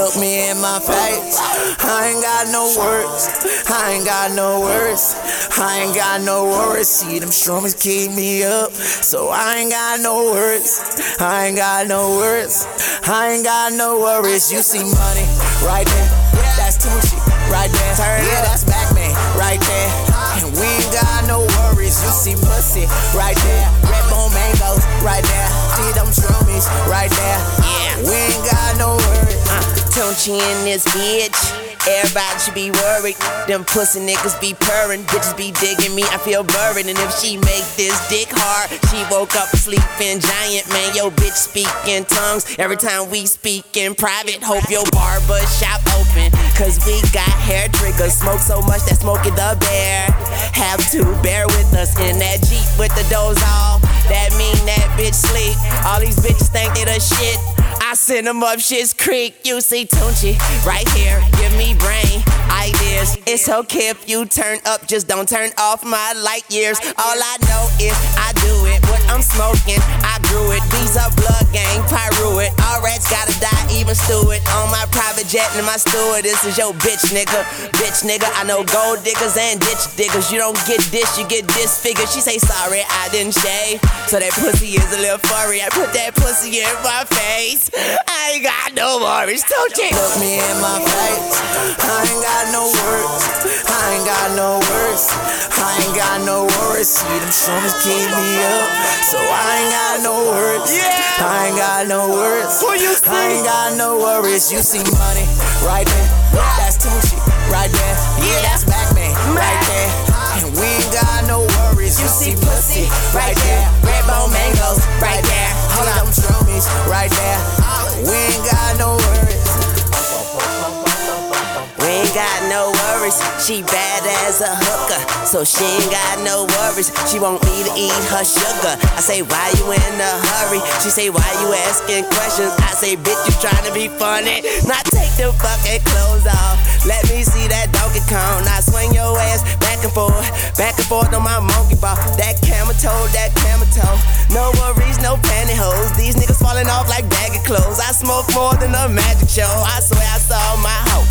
Look me in my face. I ain't got no words. I ain't got no words. I ain't got no worries. See them strummers keep me up. So I ain't got no words. I ain't got no words. I ain't got no worries. You see money right there. That's Tunechi right there. Yeah, that's Batman right there. And we ain't got no worries. You see pussy right there. Tunechi in this bitch. Everybody should be worried. Them pussy niggas be purring. Bitches be digging me, I feel buried. And if she make this dick hard, she woke up sleeping giant. Man, yo bitch speak in tongues. Every time we speak in private, hope your barber shop open. Cause we got hair triggers. Smoke so much that smoking the bear. Have to bear with us in that Jeep with the doors off. That mean that bitch sleep. All these bitches think they the shit. I send them up shit's creek. You see Tunechi right here. Give me brain ideas. It's okay if you turn up, just don't turn off my light years. All I know is I do it. What I'm smoking, I grew it. These are blood gang, Piru it. All rats gotta die, even stew it. On jet and my steward. This is your bitch nigga. Bitch nigga, I know gold diggers and ditch diggers. You don't get this, you get disfigured. She say sorry, I didn't shave. So that pussy is a little furry. I put that pussy in my face. I ain't got no worries, don't you? Look me in my face. I ain't got no words. I ain't got no worries. See them strummers keep me up. So I ain't got no words. Yeah. I ain't got no words. Who you see? I ain't got no worries. You see money right there. That's Tunechi right there. Yeah, that's Batman right there. And we ain't got no worries. You see pussy right there. She bad as a hooker, so she ain't got no worries. She want me to eat her sugar. I say, why you in a hurry? She say, why you asking questions? I say, bitch, you trying to be funny. Now take the fucking clothes off. Let me see that Donkey Kong. Now swing your ass back and forth, back and forth on my monkey ball. That camel toe, that camel toe. No worries, no pantyhose. These niggas falling off like bag of clothes. I smoke more than a magic show. I swear I saw my hoe.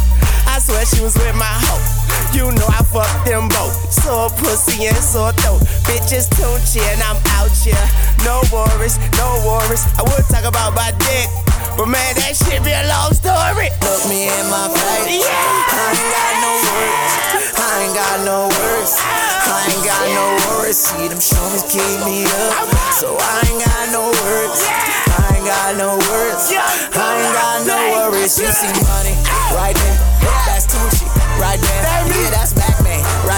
I swear she was with my hoe. You know I fucked them both. Sore pussy and sore throat. Bitches tune and I'm out here. No worries, no worries. I would talk about my dick. But man, that shit be a long story. Look me in my face. Yeah. I ain't got no words. I ain't got no words. I ain't got no worries. See them strummers keep me up. So I ain't got no words. I ain't got no words. I ain't got no worries. You see money right there. That's Tunechi right there. Yeah, that's Batman